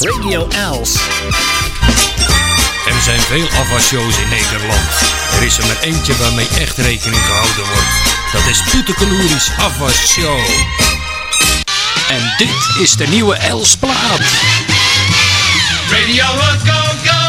Radio Els. Er zijn veel afwasshows in Nederland. Er is er maar eentje waarmee echt rekening gehouden wordt. Dat is Poetekeloeris Afwasshow. En dit is de nieuwe Els-plaat. Radio, let's go, go!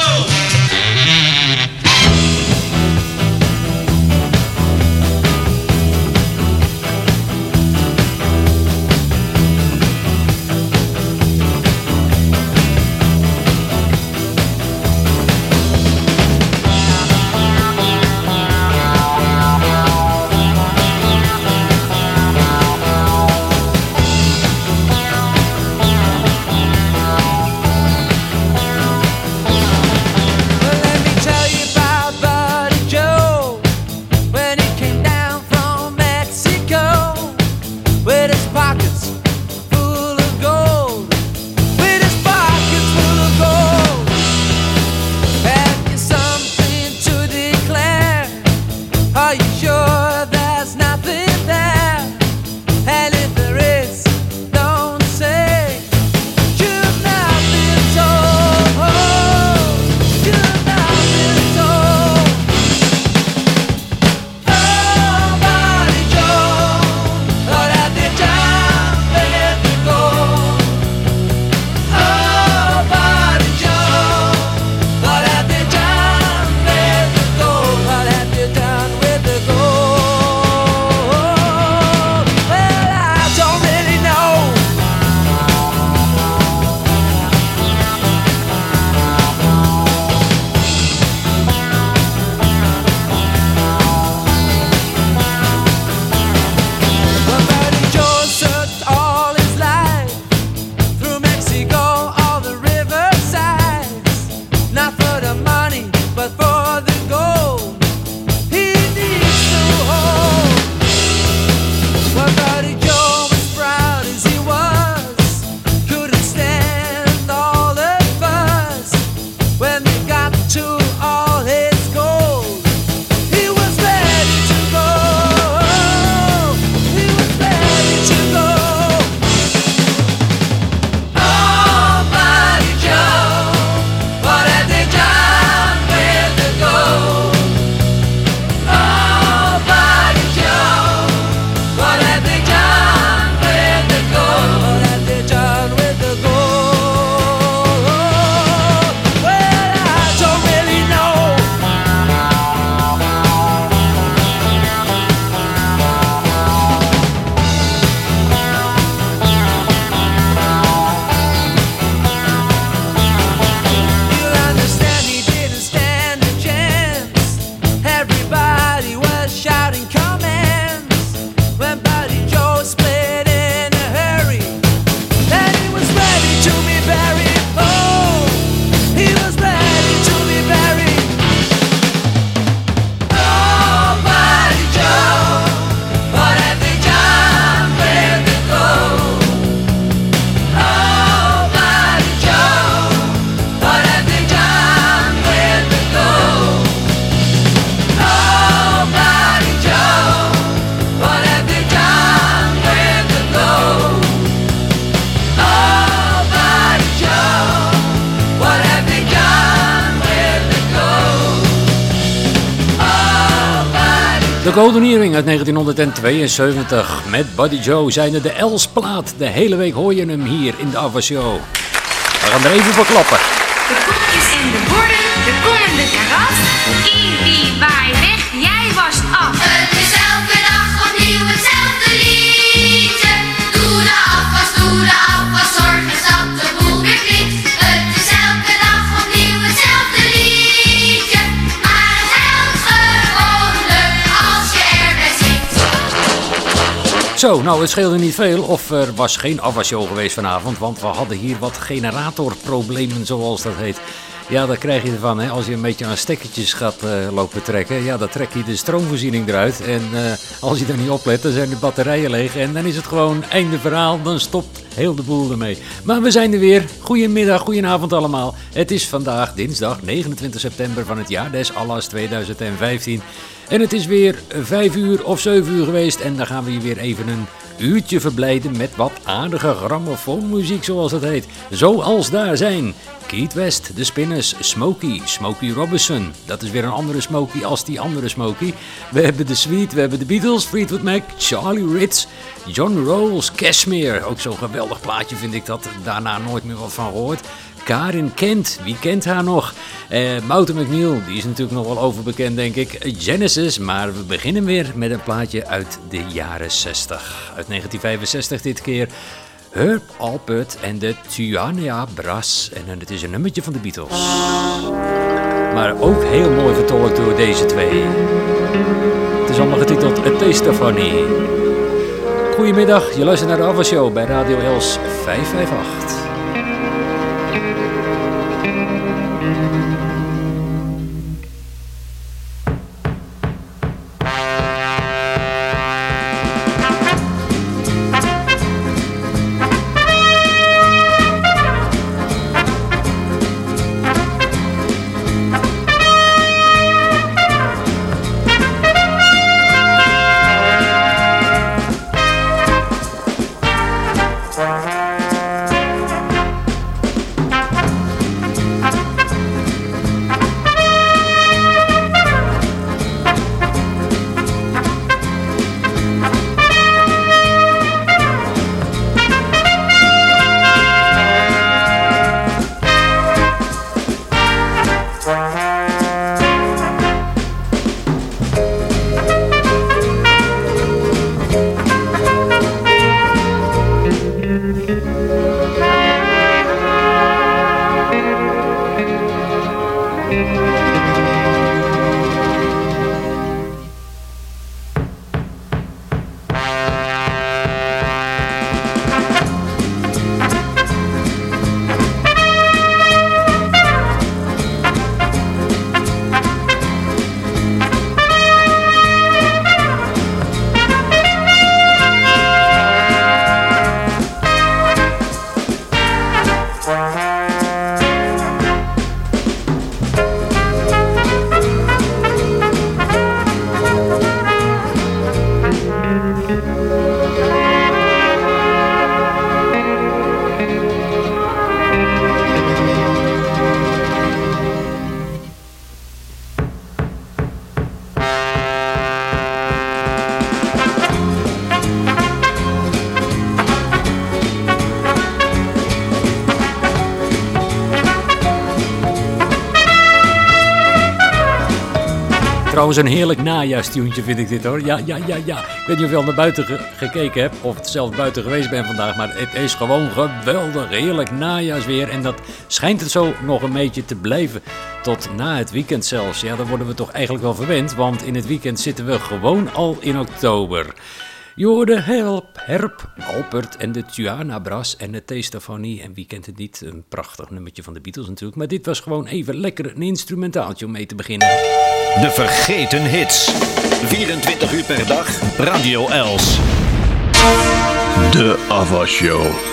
Uit 1972 met Buddy Joe zijn er de Els-plaat. De hele week hoor je hem hier in de Ava Show. We gaan er even voor klappen. De en de borden, de komende karas. Zo, nou het scheelde niet veel of er was geen afwasshow geweest vanavond, want we hadden hier wat generatorproblemen zoals dat heet. Ja, daar krijg je ervan hè, als je een beetje aan stekkertjes gaat eh, lopen trekken. Ja, dan trek je de stroomvoorziening eruit en eh, als je er niet oplet, dan zijn de batterijen leeg en dan is het gewoon einde verhaal. Dan stopt heel de boel ermee. Maar we zijn er weer. Goedemiddag, goedenavond allemaal. Het is vandaag dinsdag 29 september van het jaar des Allahs 2015. En het is weer 5 uur of 7 uur geweest en dan gaan we hier weer even een uurtje verblijden met wat aardige grammofoonmuziek zoals het heet. Zoals daar zijn Keith West, The Spinners, Smokey, Smokey Robinson. Dat is weer een andere Smokey als die andere Smokey. We hebben de Sweet, we hebben de Beatles, Fleetwood Mac, Charlie Ritz, John Rolls, Cashmere. Ook zo'n geweldig plaatje vind ik dat. Daarna nooit meer wat van gehoord. Karin Kent, wie kent haar nog? Eh Mouten McNeil, die is natuurlijk nog wel overbekend denk ik. Genesis, maar we beginnen weer met een plaatje uit de jaren 60. Uit 1965 dit keer. Herb Alpert en de Tuania Brass. En het is een nummertje van de Beatles. Maar ook heel mooi vertolkt door deze twee. Het is allemaal getiteld A Taste of. Goedemiddag, je luistert naar de Ava Show bij Radio Els 558. Trouwens, een heerlijk najaarstuentje vind ik dit hoor. Ja, ja, ja, ja. Ik weet niet of je al naar buiten ge- gekeken hebt of zelf buiten geweest bent vandaag. Maar het is gewoon geweldig. Heerlijk najaarsweer. En dat schijnt het zo nog een beetje te blijven. Tot na het weekend zelfs. Ja, dan worden we toch eigenlijk wel verwend. Want in het weekend zitten we gewoon al in oktober. Je hoorde Help, Herp, Alpert en de Tuana Brass en de Testafanie. En wie kent het niet? Een prachtig nummertje van de Beatles natuurlijk. Maar dit was gewoon even lekker een instrumentaaltje om mee te beginnen. De vergeten hits. 24 uur per dag. Radio Els. De Ava Show.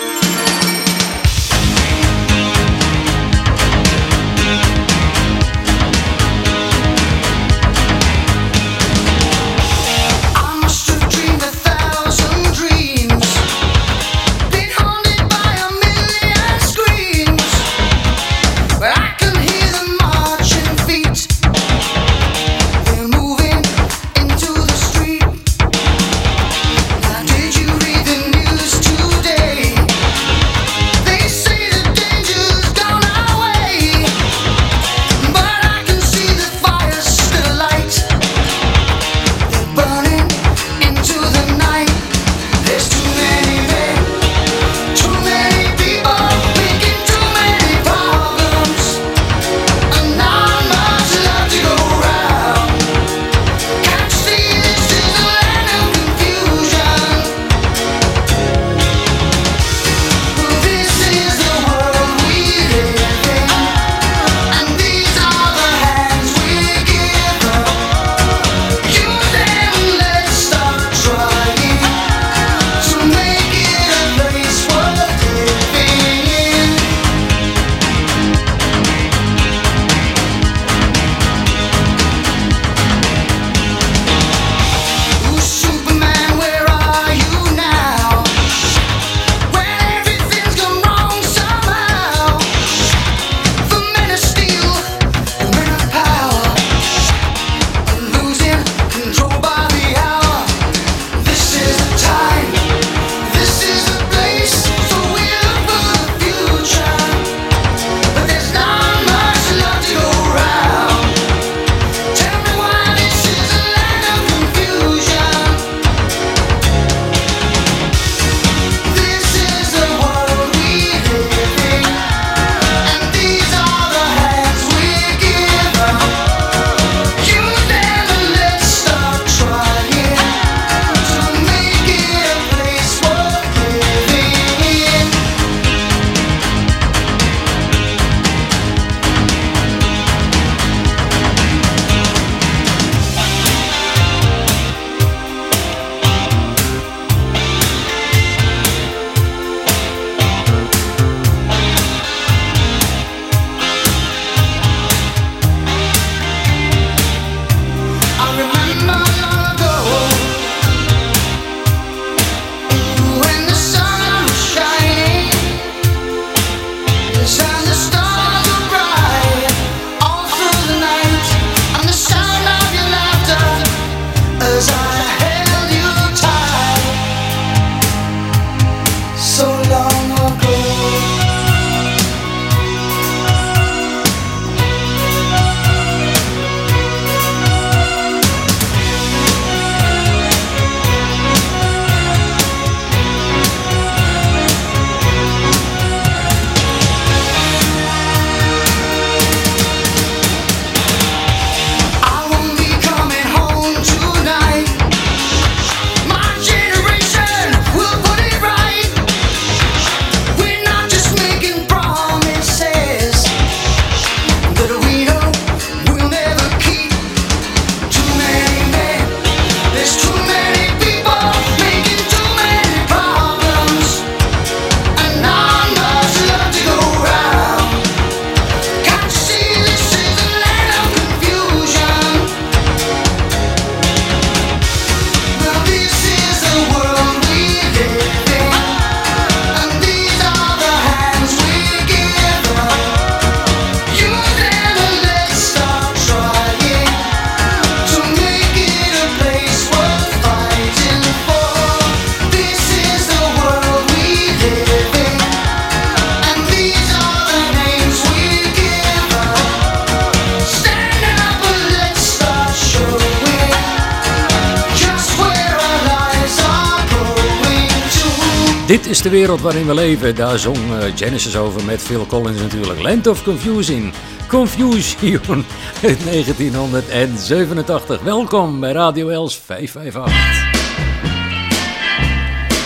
Is de wereld waarin we leven. Daar zong eh, Genesis over met Phil Collins natuurlijk. Land of Confusing. Confusion uit 1987. Welkom bij Radio Els 558.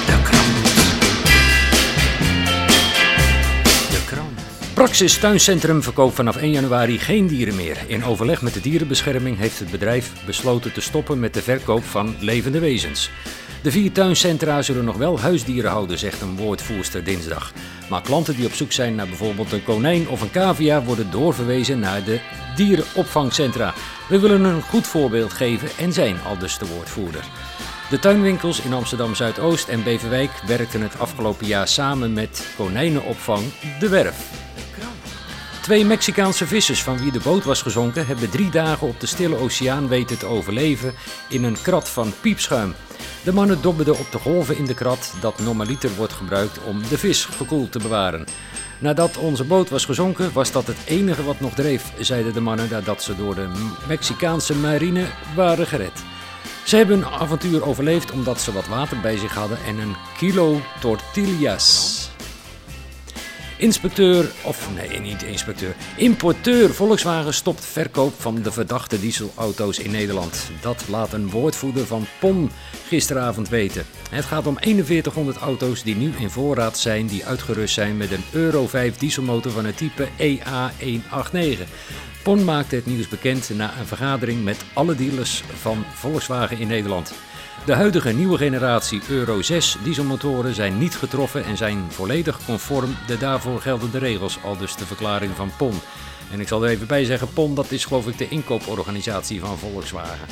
De krant. De krant. Praxis Tuincentrum verkoopt vanaf 1 januari geen dieren meer. In overleg met de dierenbescherming heeft het bedrijf besloten te stoppen met de verkoop van levende wezens. De vier tuincentra zullen nog wel huisdieren houden, zegt een woordvoerster dinsdag. Maar klanten die op zoek zijn naar bijvoorbeeld een konijn of een cavia worden doorverwezen naar de dierenopvangcentra. We willen een goed voorbeeld geven en zijn al dus de woordvoerder. De tuinwinkels in Amsterdam Zuidoost en Beverwijk werkten het afgelopen jaar samen met konijnenopvang De Werf. Twee Mexicaanse vissers van wie de boot was gezonken hebben drie dagen op de Stille Oceaan weten te overleven in een krat van piepschuim. De mannen dobberden op de golven in de krat dat normaliter wordt gebruikt om de vis gekoeld te bewaren. Nadat onze boot was gezonken was dat het enige wat nog dreef, zeiden de mannen nadat ze door de Mexicaanse marine waren gered. Ze hebben hun avontuur overleefd omdat ze wat water bij zich hadden en een kilo tortillas. Inspecteur, of nee, niet inspecteur. Importeur Volkswagen stopt verkoop van de verdachte dieselauto's in Nederland. Dat laat een woordvoerder van PON gisteravond weten. Het gaat om 4100 auto's die nu in voorraad zijn, die uitgerust zijn met een Euro 5 dieselmotor van het type E EA189. PON maakte het nieuws bekend na een vergadering met alle dealers van Volkswagen in Nederland. De huidige nieuwe generatie Euro 6 dieselmotoren zijn niet getroffen en zijn volledig conform de daarvoor geldende regels, al dus de verklaring van PON. En ik zal er even bij zeggen, PON dat is geloof ik de inkooporganisatie van Volkswagen.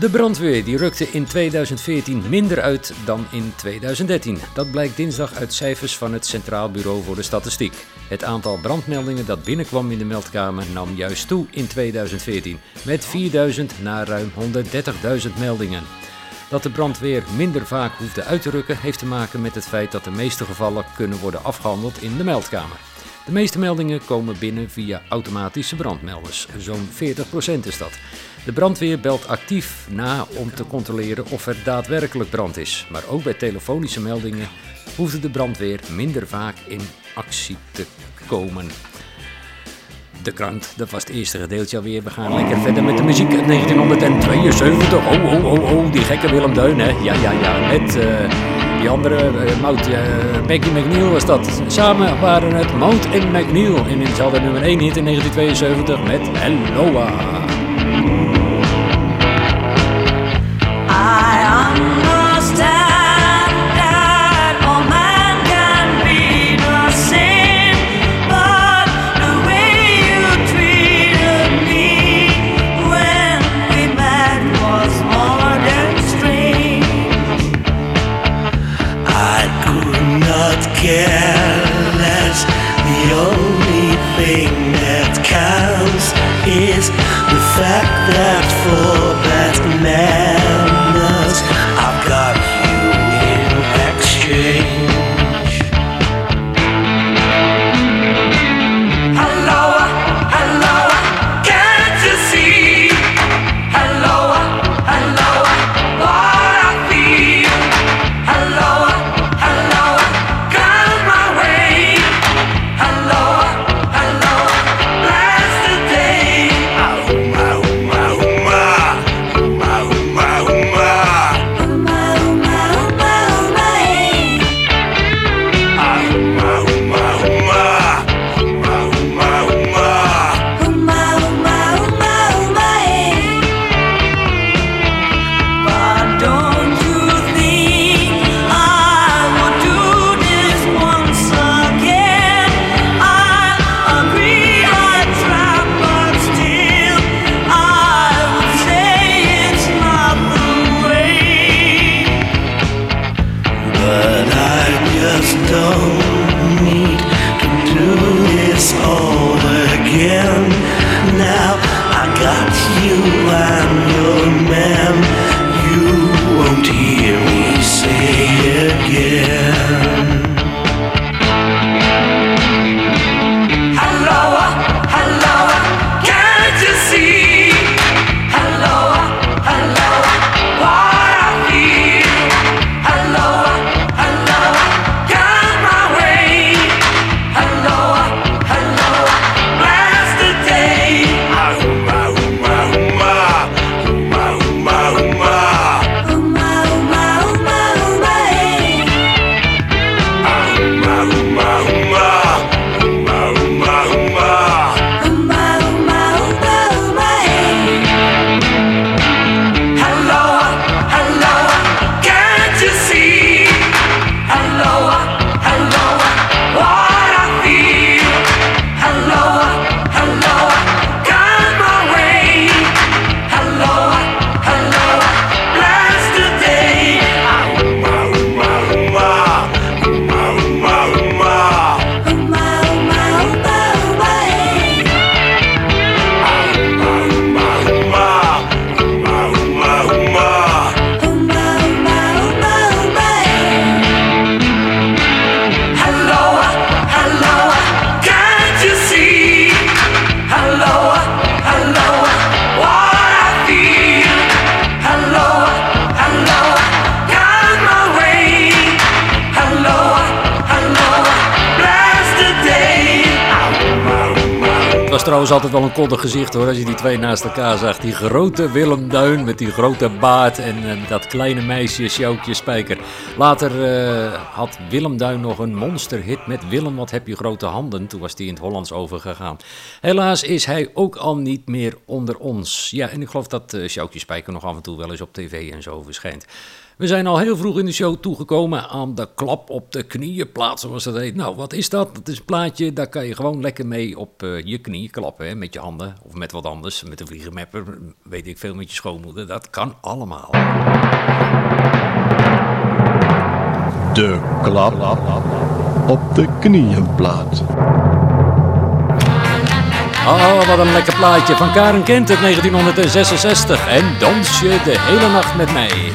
De brandweer die rukte in 2014 minder uit dan in 2013. Dat blijkt dinsdag uit cijfers van het Centraal Bureau voor de Statistiek. Het aantal brandmeldingen dat binnenkwam in de meldkamer nam juist toe in 2014, met 4000 naar ruim 130.000 meldingen. Dat de brandweer minder vaak hoefde uit te rukken heeft te maken met het feit dat de meeste gevallen kunnen worden afgehandeld in de meldkamer. De meeste meldingen komen binnen via automatische brandmelders. Zo'n 40% is dat. De brandweer belt actief na om te controleren of er daadwerkelijk brand is. Maar ook bij telefonische meldingen hoefde de brandweer minder vaak in actie te komen. De krant, dat was het eerste gedeelte alweer. We gaan lekker verder met de muziek uit 1972. Oh, oh, oh, oh, die gekke Willem Deun, hè. Ja, ja, ja, met eh, die andere, eh, Mout, eh, Maggie McNeil was dat. Samen waren het Mout en McNeil. En ze hadden nummer 1 hit in 1972 met Helloa. Fact that for was altijd wel een koddig gezicht hoor, als je die twee naast elkaar zag. Die grote Willem Duin met die grote baard en dat kleine meisje Sjoukje Spijker. Later eh, had Willem Duin nog een monsterhit met Willem, wat heb je grote handen. Toen was die in het Hollands overgegaan. Helaas is hij ook al niet meer onder ons. Ja, en ik geloof dat eh Sjoukje Spijker nog af en toe wel eens op tv en zo verschijnt. We zijn al heel vroeg in de show toegekomen aan de klap op de knieënplaat, zoals dat heet. Nou, wat is dat? Dat is een plaatje, daar kan je gewoon lekker mee op eh, je knieën klappen, hè, met je handen. Of met wat anders, met een vliegenmapper, weet ik veel, met je schoonmoeder. Dat kan allemaal. De klap op de knieënplaat. Oh, wat een lekker plaatje van Karen Kent uit 1966. En dans je de hele nacht met mij.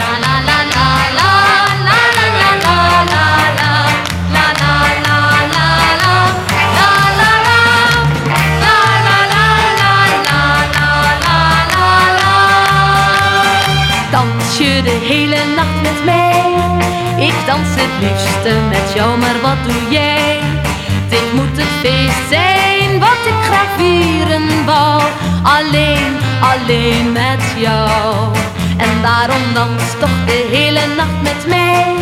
Je de hele nacht met mij? Ik dans het liefste met jou, maar wat doe jij? Dit moet het feest zijn wat ik graag vieren wou. Alleen, alleen met jou. En daarom dans toch de hele nacht met mij.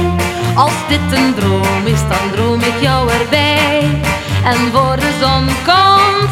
Als dit een droom is, dan droom ik jou erbij. En voor de zon komt,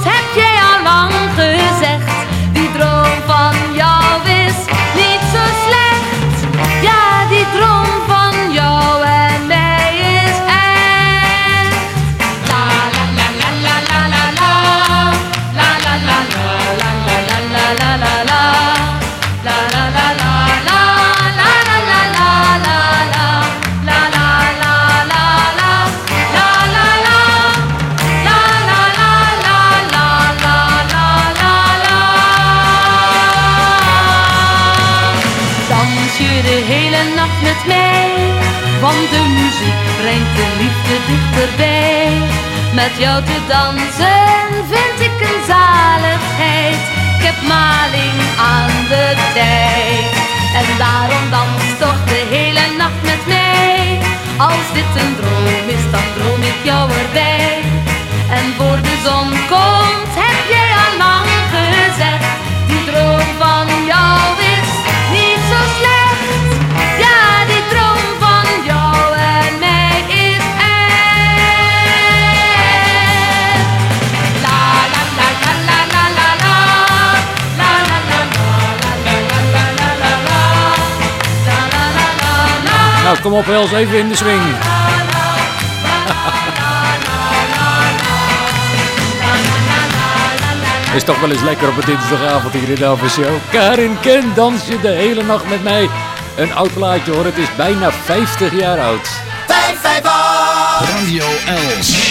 Met jou te dansen vind ik een zaligheid. Ik heb maling aan de tijd. En daarom dans toch de hele nacht met mij. Als dit een droom is, dan droom ik jou erbij. En voor de zon komt, Nou, kom op Els, even in de swing. Is toch wel eens lekker op een dinsdagavond hier in de Show. Karin Ken, dans je de hele nacht met mij. Een oud plaatje hoor, het is bijna 50 jaar oud. 558 Radio Els.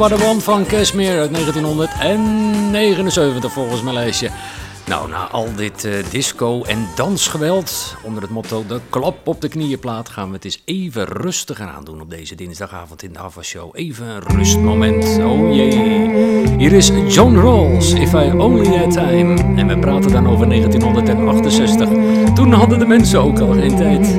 What I Want van Cashmere uit 1979 volgens mijn lijstje. Nou, na al dit eh, disco en dansgeweld onder het motto de klap op de knieënplaat gaan we het eens even rustiger aan doen op deze dinsdagavond in de Show. Even een rustmoment. Oh jee. Hier is John Rawls, If I Only Had Time. En we praten dan over 1968. Toen hadden de mensen ook al geen tijd.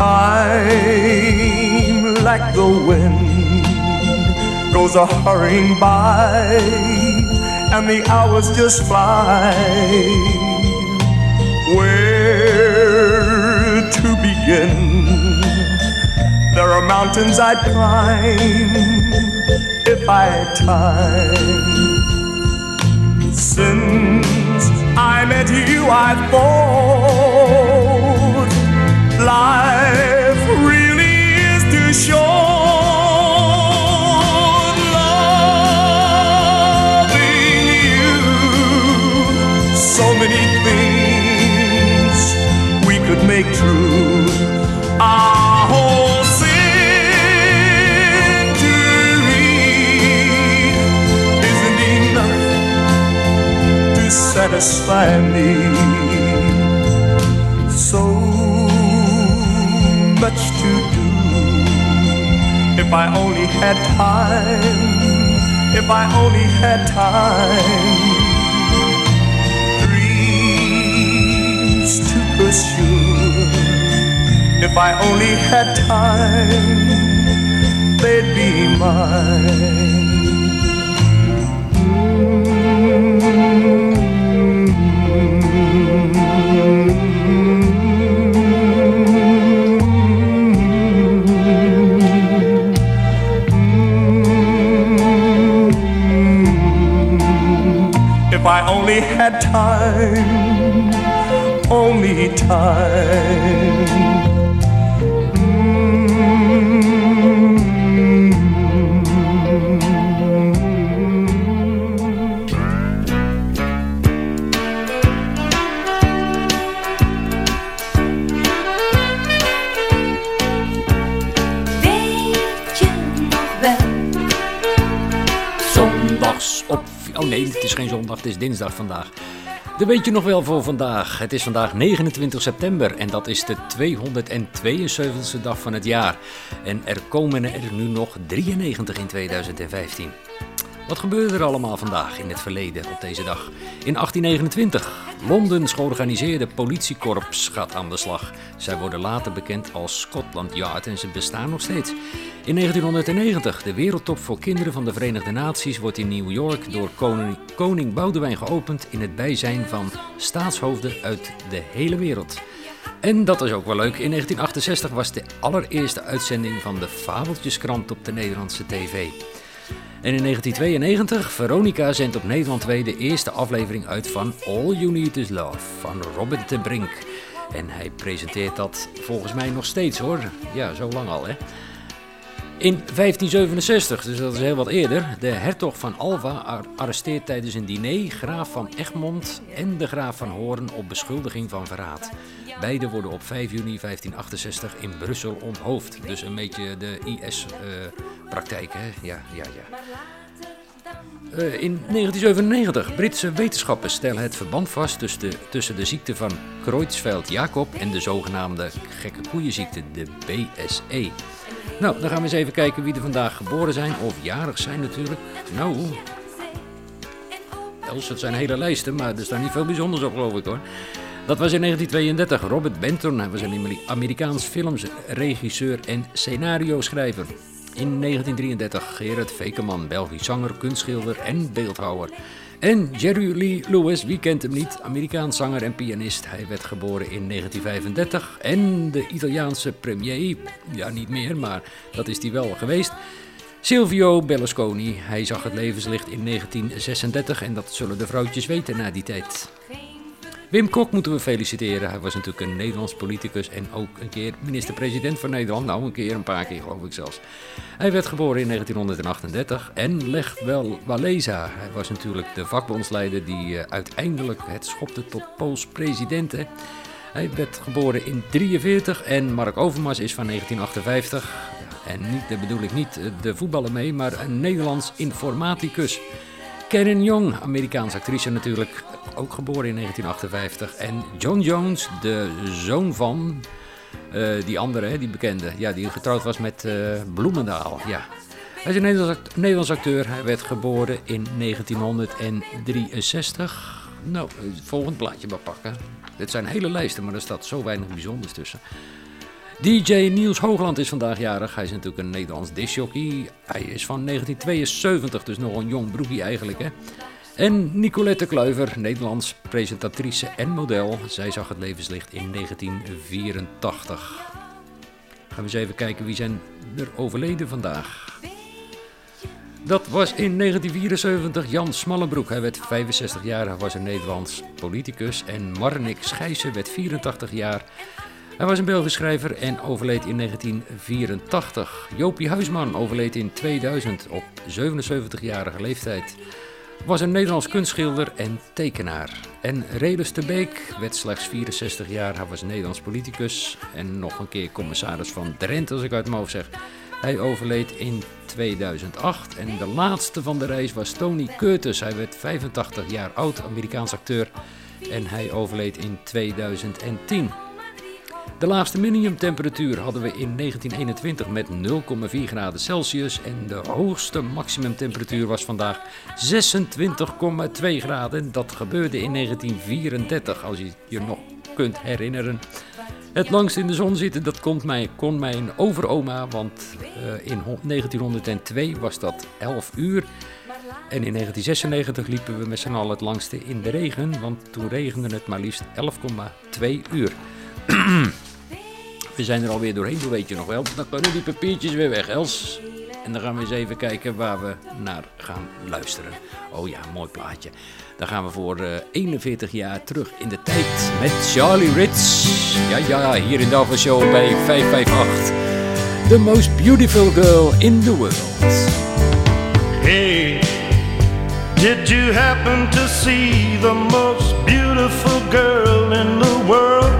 Time, like the wind, goes a hurrying by, and the hours just fly. Where to begin? There are mountains I'd climb if I had time. Since I met you, I've thought life really is too short. Loving you, so many things we could make true. Our whole century isn't enough to satisfy me. If I only had time, if I only had time, dreams to pursue. If I only had time, they'd be mine. Only had time, only time. Oh nee, het is geen zondag, het is dinsdag vandaag. Dat weet je nog wel voor vandaag. Het is vandaag 29 september en dat is de 272e dag van het jaar. En er komen er nu nog 93 in 2015. Wat gebeurde er allemaal vandaag in het verleden op deze dag? In 1829, Londens georganiseerde politiekorps gaat aan de slag. Zij worden later bekend als Scotland Yard en ze bestaan nog steeds. In 1990, de wereldtop voor kinderen van de Verenigde Naties wordt in New York door koning, koning Boudewijn geopend in het bijzijn van staatshoofden uit de hele wereld. En dat is ook wel leuk. In 1968 was de allereerste uitzending van de Fabeltjeskrant op de Nederlandse tv. En in 1992, Veronica zendt op Nederland 2 de eerste aflevering uit van All You Need Is Love van Robin ten Brink. En hij presenteert dat volgens mij nog steeds hoor. Ja, zo lang al hè. In 1567, dus dat is heel wat eerder, de hertog van Alva ar- arresteert tijdens een diner graaf van Egmond en de graaf van Hoorn op beschuldiging van verraad. Beide worden op 5 juni 1568 in Brussel onthoofd. Dus een beetje de IS-praktijk, hè? Ja, ja, ja. Eh, in 1997, Britse wetenschappers stellen het verband vast tussen de, tussen de ziekte van Creutzfeldt-Jakob en de zogenaamde gekke koeienziekte, de BSE. Nou, dan gaan we eens even kijken wie er vandaag geboren zijn of jarig zijn natuurlijk. Nou, Els, het zijn hele lijsten, maar er staat niet veel bijzonders op geloof ik hoor. Dat was in 1932 Robert Benton, hij was een Ameri- Amerikaans filmregisseur en scenario-schrijver. In 1933 Gerard Vekeman, Belgisch zanger, kunstschilder en beeldhouwer. En Jerry Lee Lewis, wie kent hem niet, Amerikaans zanger en pianist. Hij werd geboren in 1935. En de Italiaanse premier, ja niet meer, maar dat is hij wel geweest. Silvio Berlusconi, hij zag het levenslicht in 1936 en dat zullen de vrouwtjes weten na die tijd. Wim Kok moeten we feliciteren. Hij was natuurlijk een Nederlands politicus en ook een keer minister-president van Nederland. Nou, een keer, een paar keer geloof ik zelfs. Hij werd geboren in 1938 en legt wel Walesa. Hij was natuurlijk de vakbondsleider die eh, uiteindelijk het schopte tot Pools president. Hij werd geboren in 43 en Mark Overmars is van 1958. En niet, daar bedoel ik niet eh, de voetballer mee, maar een Nederlands informaticus. Karen Young, Amerikaanse actrice natuurlijk, ook geboren in 1958. En John Jones, de zoon van eh, die andere, die bekende, ja, die getrouwd was met eh, Bloemendaal. Ja. Hij is een Nederlands, act- Nederlands acteur. Hij werd geboren in 1963. Nou, het volgend plaatje maar pakken. Dit zijn hele lijsten, maar er staat zo weinig bijzonders tussen. DJ Niels Hoogland is vandaag jarig. Hij is natuurlijk een Nederlands discjockey. Hij is van 1972, dus nog een jong broekie eigenlijk. Hè? En Nicolette Kluiver, Nederlands presentatrice en model. Zij zag het levenslicht in 1984. Gaan we eens even kijken wie zijn er overleden vandaag. Dat was in 1974 Jan Smallenbroek. Hij werd 65 jaar, hij was een Nederlands politicus. En Marnik Schijssen werd 84 jaar. Hij was een Belgisch schrijver en overleed in 1984. Jopie Huisman overleed in 2000 op 77-jarige leeftijd. Was een Nederlands kunstschilder en tekenaar. En Redus de Beek werd slechts 64 jaar. Hij was Nederlands politicus en nog een keer commissaris van Drenthe, als ik uit mijn hoofd zeg. Hij overleed in 2008 en de laatste van de reis was Tony Curtis. Hij werd 85 jaar oud, Amerikaans acteur en hij overleed in 2010. De laagste minimumtemperatuur hadden we in 1921 met 0,4 graden Celsius en de hoogste maximumtemperatuur was vandaag 26,2 graden. Dat gebeurde in 1934, als je je nog kunt herinneren. Het langst in de zon zitten, dat kon, mij, kon mijn overoma, want eh, in ho- 1902 was dat 11 uur. En in 1996 liepen we met z'n allen het langste in de regen, want toen regende het maar liefst 11,2 uur. We zijn er alweer doorheen, dat weet je nog wel. Dan kunnen die papiertjes weer weg, Els. En dan gaan we eens even kijken waar we naar gaan luisteren. Oh ja, mooi plaatje. Dan gaan we voor eh, 41 jaar terug in de tijd met Charlie Ritz. Ja, ja, hier in de Show bij 558. The most beautiful girl in the world. Hey, did you happen to see the most beautiful girl in the world?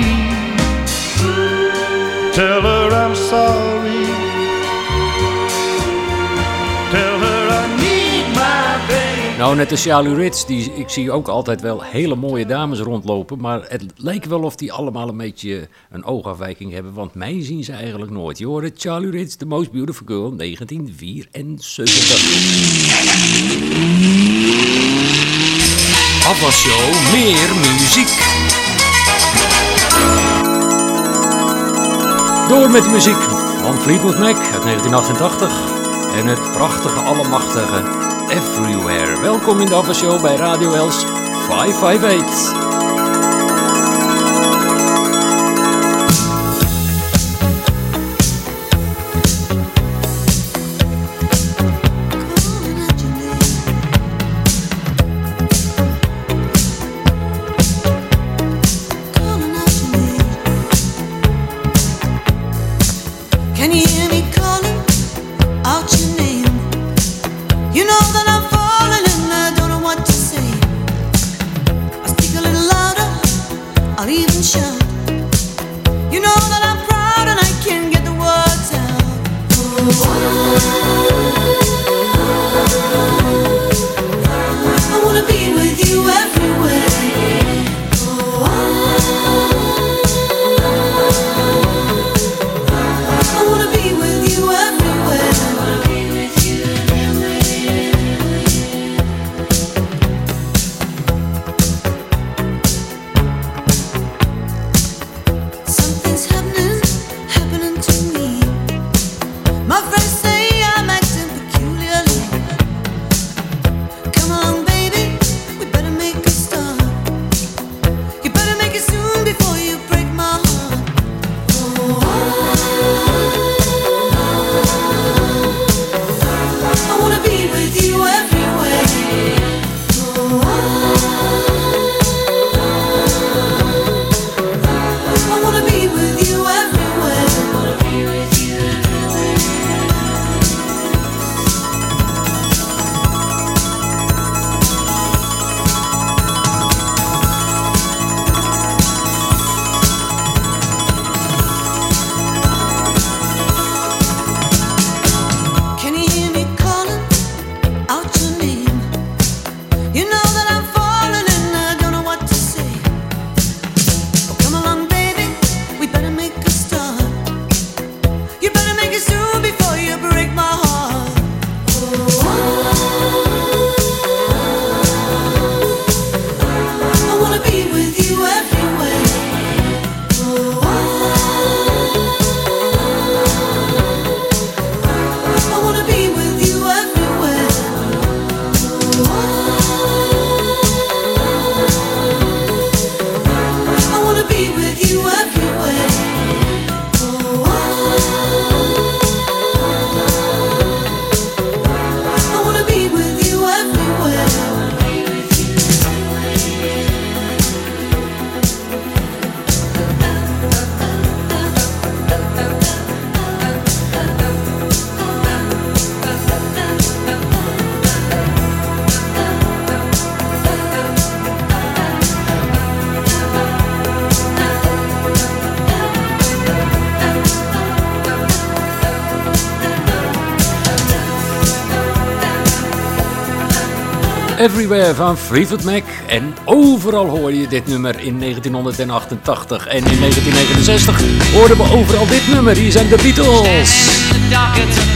Nou, net als Charlie Ritz, die, ik zie ook altijd wel hele mooie dames rondlopen. Maar het lijkt wel of die allemaal een beetje een oogafwijking hebben. Want mij zien ze eigenlijk nooit. Je hoorde Charlie Ritz, The Most Beautiful Girl, 1974. Afwasshow, meer muziek. Door met de muziek van Fleetwood Mac uit 1988. En het prachtige, allemachtige Everywhere. Welkom in de Afwasshow bij Radio Els 558. That I'm proud and I can't get the words out. I Van Fleetwood Mac. En overal hoor je dit nummer in 1988. En in 1969 hoorden we overal dit nummer. Hier zijn de Beatles.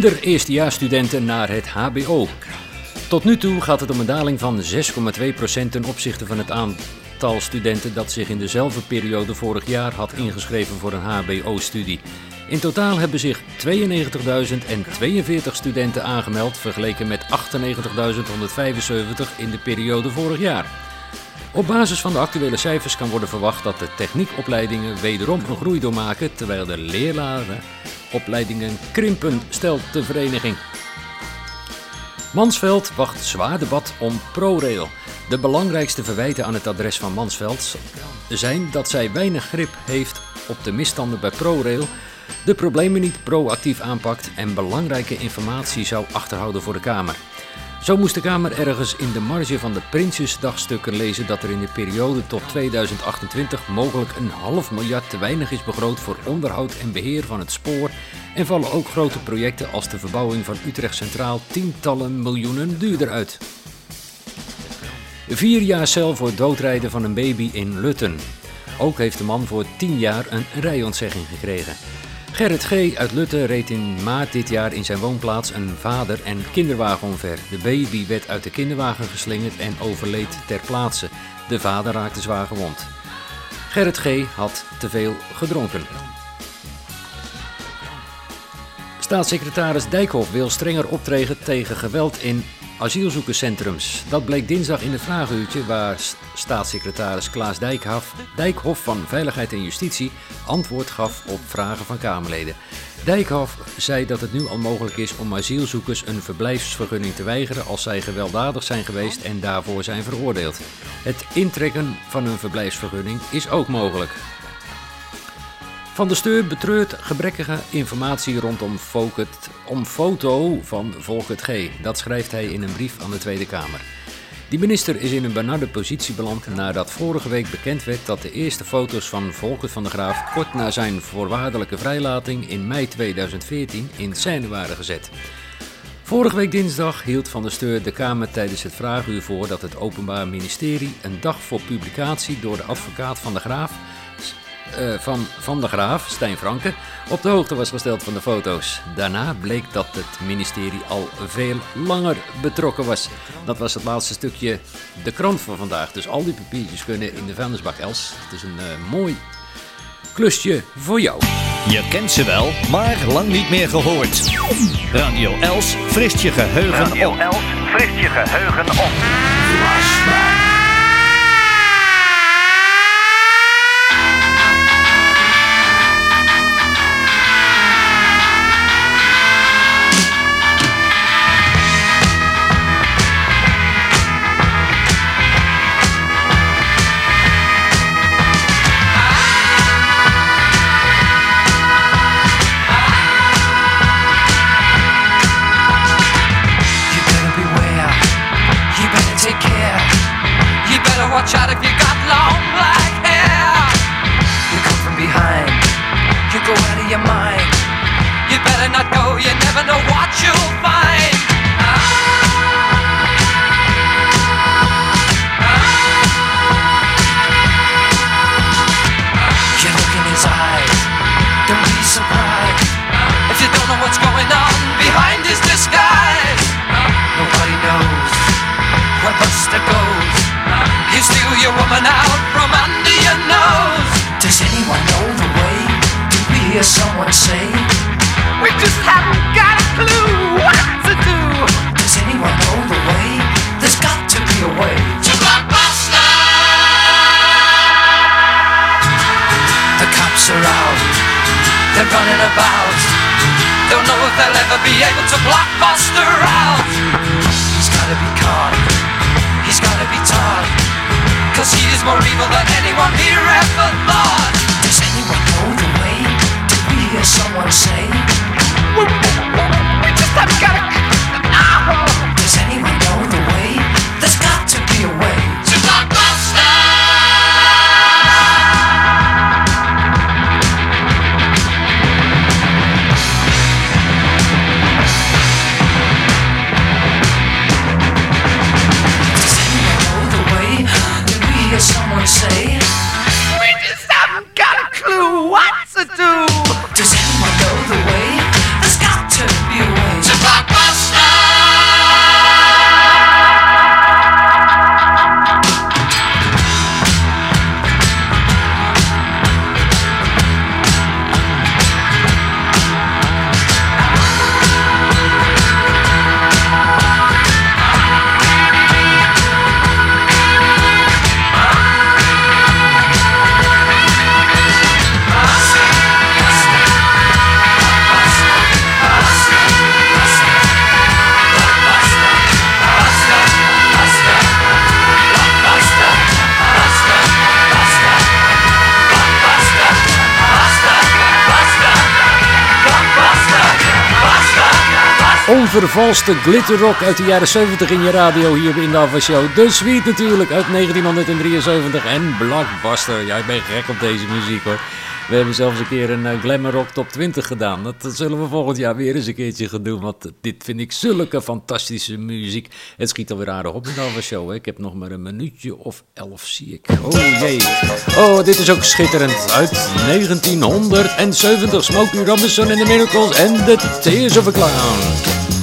Minder eerstejaarsstudenten naar het HBO. Tot nu toe gaat het om een daling van 6,2% ten opzichte van het aantal studenten dat zich in dezelfde periode vorig jaar had ingeschreven voor een HBO-studie. In totaal hebben zich 92.042 studenten aangemeld, vergeleken met 98.175 in de periode vorig jaar. Op basis van de actuele cijfers kan worden verwacht dat de techniekopleidingen wederom een groei doormaken, terwijl de leraaropleidingen krimpen, stelt de vereniging. Mansveld wacht zwaar debat om ProRail. De belangrijkste verwijten aan het adres van Mansveld zijn dat zij weinig grip heeft op de misstanden bij ProRail, de problemen niet proactief aanpakt en belangrijke informatie zou achterhouden voor de Kamer. Zo moest de Kamer ergens in de marge van de Prinsjesdagstukken lezen dat er in de periode tot 2028 mogelijk een half miljard te weinig is begroot voor onderhoud en beheer van het spoor en vallen ook grote projecten als de verbouwing van Utrecht Centraal tientallen miljoenen duurder uit. Vier jaar cel voor doodrijden van een baby in Lutten. Ook heeft de man voor 10 jaar een rijontzegging gekregen. Gerrit G. uit Lutten reed in maart dit jaar in zijn woonplaats een vader en kinderwagen omver. De baby werd uit de kinderwagen geslingerd en overleed ter plaatse. De vader raakte zwaar gewond. Gerrit G. had te veel gedronken. Staatssecretaris Dijkhoff wil strenger optreden tegen geweld in asielzoekerscentrums. Dat bleek dinsdag in het vragenuurtje waar staatssecretaris Klaas Dijkhoff, Dijkhoff van Veiligheid en Justitie antwoord gaf op vragen van Kamerleden. Dijkhoff zei dat het nu al mogelijk is om asielzoekers een verblijfsvergunning te weigeren als zij gewelddadig zijn geweest en daarvoor zijn veroordeeld. Het intrekken van een verblijfsvergunning is ook mogelijk. Van der Steur betreurt gebrekkige informatie rondom om foto van Volkert G. Dat schrijft hij in een brief aan de Tweede Kamer. Die minister is in een benarde positie beland nadat vorige week bekend werd dat de eerste foto's van Volkert van der Graaf kort na zijn voorwaardelijke vrijlating in mei 2014 in scène waren gezet. Vorige week dinsdag hield Van der Steur de Kamer tijdens het vraaguur voor dat het Openbaar Ministerie een dag voor publicatie door de advocaat van de Graaf eh, van Van der Graaf, Stijn Franke, op de hoogte was gesteld van de foto's. Daarna bleek dat het ministerie al veel langer betrokken was. Dat was het laatste stukje de krant van vandaag. Dus al die papiertjes kunnen in de vuilnisbak Els. Het is een eh, mooi klusje voor jou. Je kent ze wel, maar lang niet meer gehoord. Radio Els frist je geheugen Radio op. Els frist je geheugen op. woman out from under your nose. Does anyone know the way? Did we hear someone say? We just haven't got a clue what to do. Does anyone know the way? There's got to be a way to Blockbuster. The cops are out. They're running about. Don't know if they'll ever be able to block Buster out. Cause he is more evil than anyone here ever thought. Does anyone know the way? Did we hear someone say? We just haven't got a. Ah! Does Onvervalste glitterrock uit de jaren 70 in je radio hier in de Ava Show. De Sweet natuurlijk uit 1973 en Blockbuster. Ja, ik ben gek op deze muziek hoor. We hebben zelfs een keer een eh, Glamour Rock Top 20 gedaan. Dat, zullen we volgend jaar weer eens een keertje gaan doen. Want dit vind ik zulke fantastische muziek. Het schiet alweer aardig op in de Ava Show. Hè. Ik heb nog maar een minuutje of elf zie ik. Oh jee. Oh, dit is ook schitterend. Uit 1970. Smokey Robinson en de Miracles en The Tears of a Clown.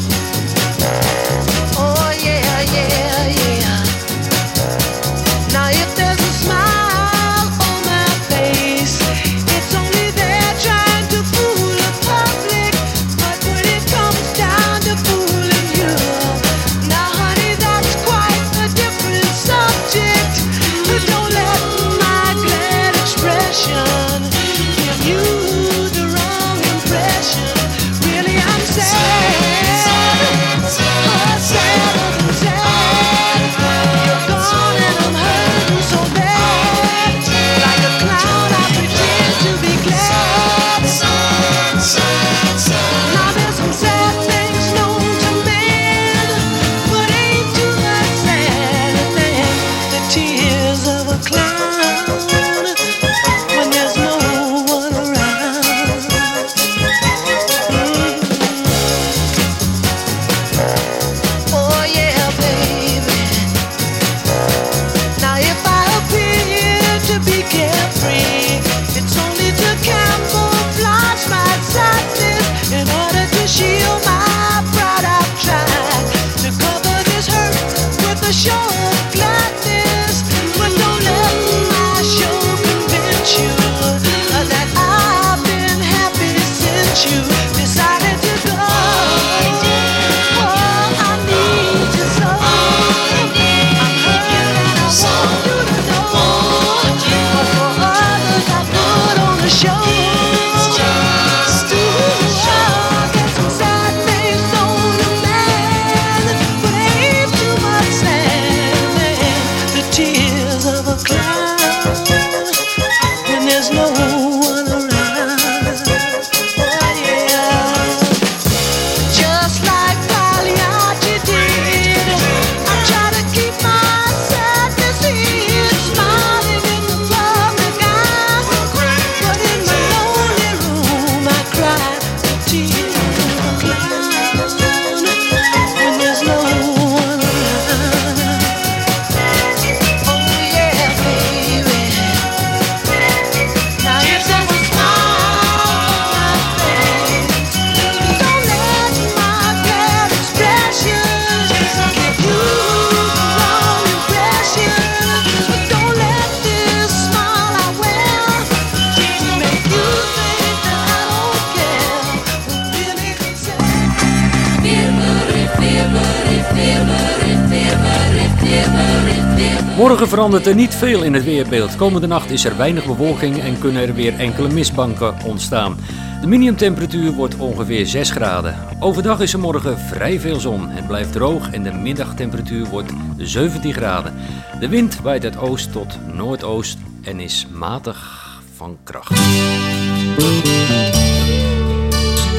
Verandert er niet veel in het weerbeeld. Komende nacht is er weinig bewolking en kunnen er weer enkele mistbanken ontstaan. De minimumtemperatuur wordt ongeveer 6 graden. Overdag is er morgen vrij veel zon. Het blijft droog en de middagtemperatuur wordt 17 graden. De wind waait uit oost tot noordoost en is matig van kracht.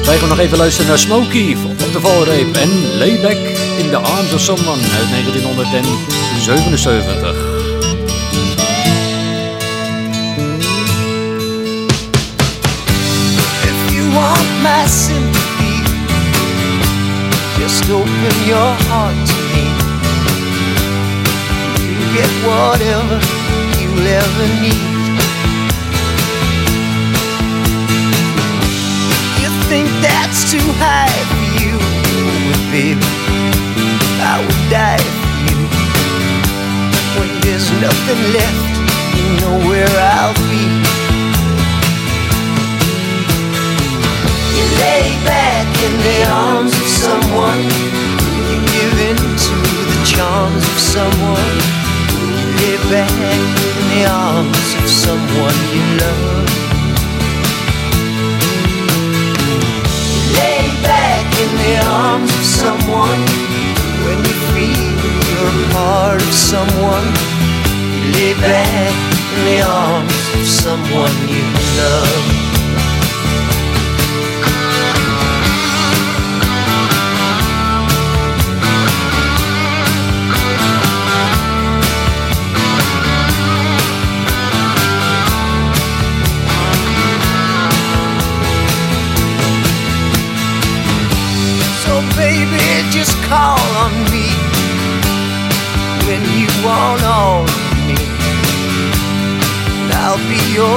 Wij gaan nog even luisteren naar Smokey op de valreep en Layback in the Arms of Someone uit 1977. Want my sympathy, just open your heart to me. You get whatever you'll ever need. You think that's too high for you, but baby, I would die for you. When there's nothing left, you know where I'll be. You lay back in the arms of someone. You give in to the charms of someone. You lay back in the arms of someone you love. You lay back in the arms of someone when you feel you're part of someone. You lay back in the arms of someone you love.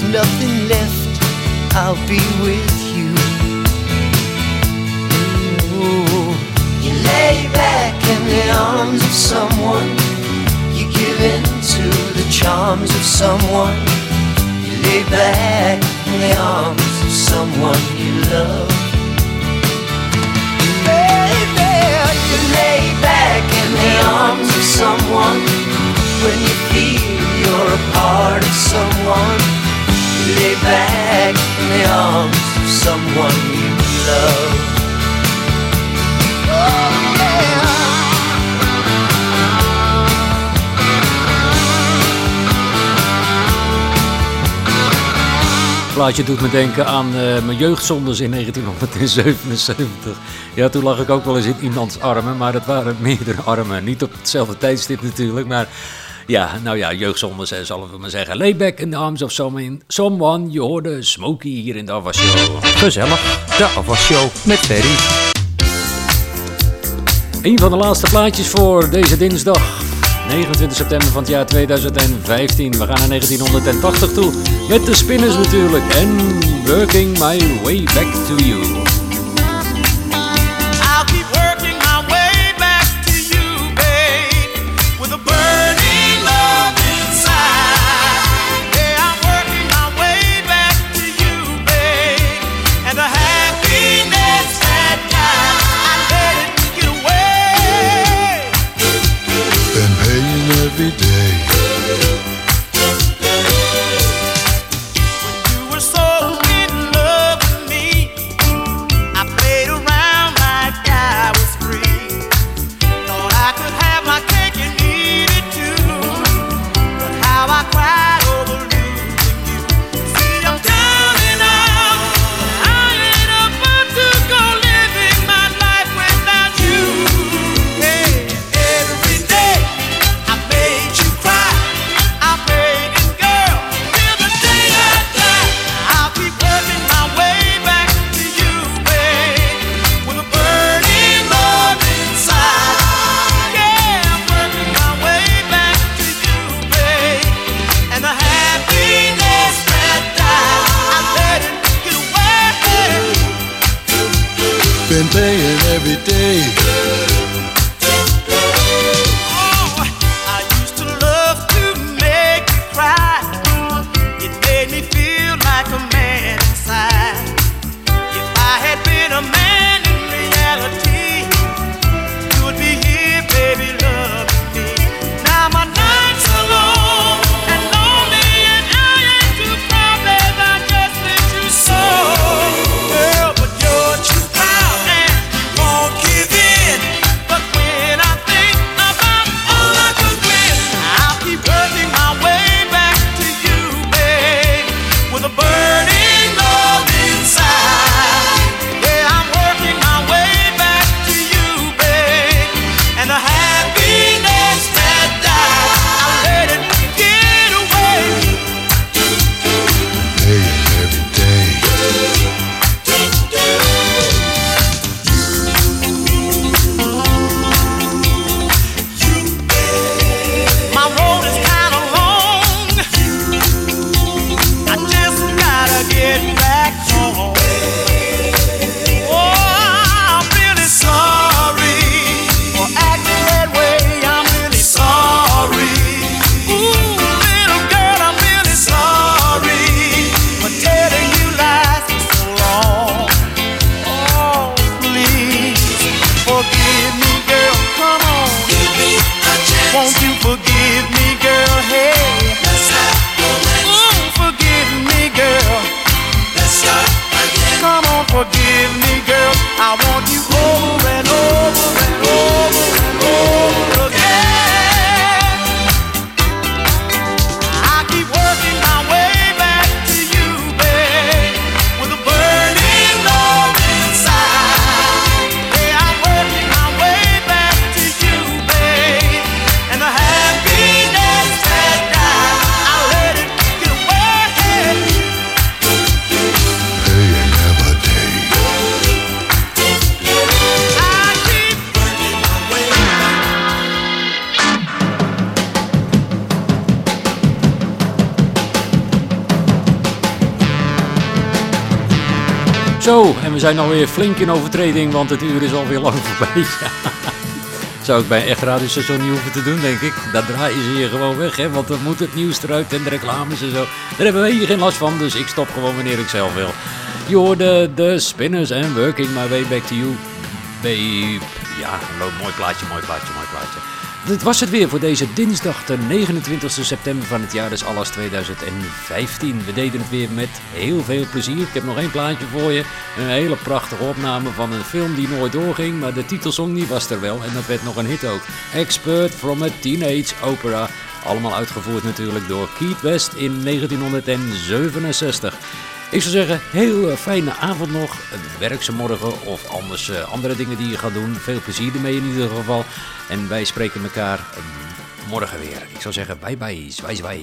There's nothing left, I'll be with you. You lay back in the arms of someone. You give in to the charms of someone. You lay back in the arms the arms of someone you love. Oh, plaatje doet me denken aan eh, mijn jeugdzondes in 1977. Ja, toen lag ik ook wel eens in iemands armen, maar het waren meerdere armen. Niet op hetzelfde tijdstip natuurlijk, maar ja, nou ja, jeugdzondes, zullen we maar zeggen. Layback in the arms of someone, someone. Je hoorde Smokey hier in de Afwas Show. Gezellig, de Afwas Show met Ferry. Een van de laatste plaatjes voor deze dinsdag. 29 september van het jaar 2015. We gaan naar 1980 toe. Met de spinners natuurlijk. En Working My Way Back to You. Zijn alweer flink in overtreding, want het uur is alweer lang voorbij. Zou ik bij echt radiostation niet hoeven te doen, denk ik. Daar draaien ze je gewoon weg, hè, want dan moet het nieuws eruit en de reclames en zo. Daar hebben we hier geen last van, dus ik stop gewoon wanneer ik zelf wil. Je hoorde de Spinners en Working My Way Back to You, babe. Ja, mooi plaatje, mooi plaatje, mooi plaatje. Dit was het weer voor deze dinsdag, de 29 september van het jaar des Allas 2015. We deden het weer met heel veel plezier. Ik heb nog één plaatje voor je. Een hele prachtige opname van een film die nooit doorging, maar de titelsong die was er wel en dat werd nog een hit ook. Expert from a Teenage Opera. Allemaal uitgevoerd natuurlijk door Keith West in 1967. Ik zou zeggen, heel eh, fijne avond nog. Werk ze morgen of anders eh, andere dingen die je gaat doen. Veel plezier ermee in ieder geval. En wij spreken elkaar eh, morgen weer. Ik zou zeggen, bye bye, zwaai zwaai.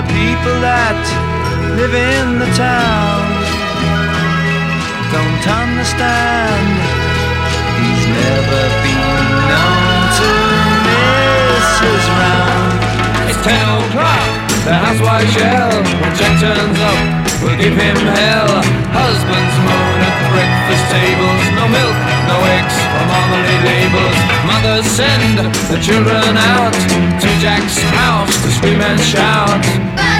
The people that live in the town don't understand. He's never been known to miss his round. It's ten o'clock, the housewife shell. When Jack turns up, we'll give him hell. Husbands moan at breakfast. tables, no milk, no eggs or marmalade labels. Mothers send the children out to Jack's house to scream and shout.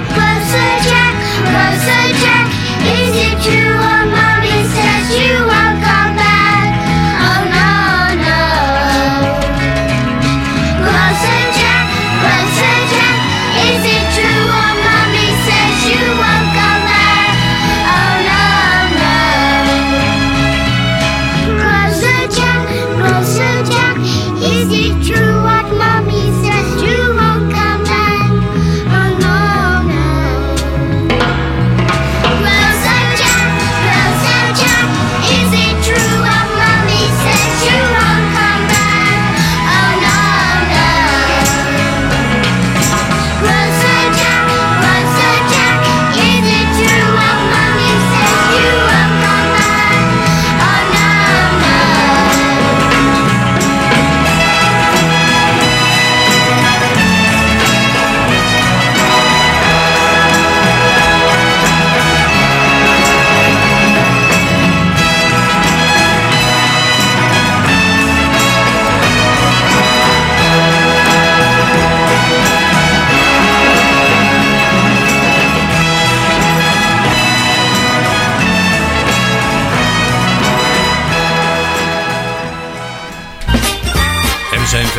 Is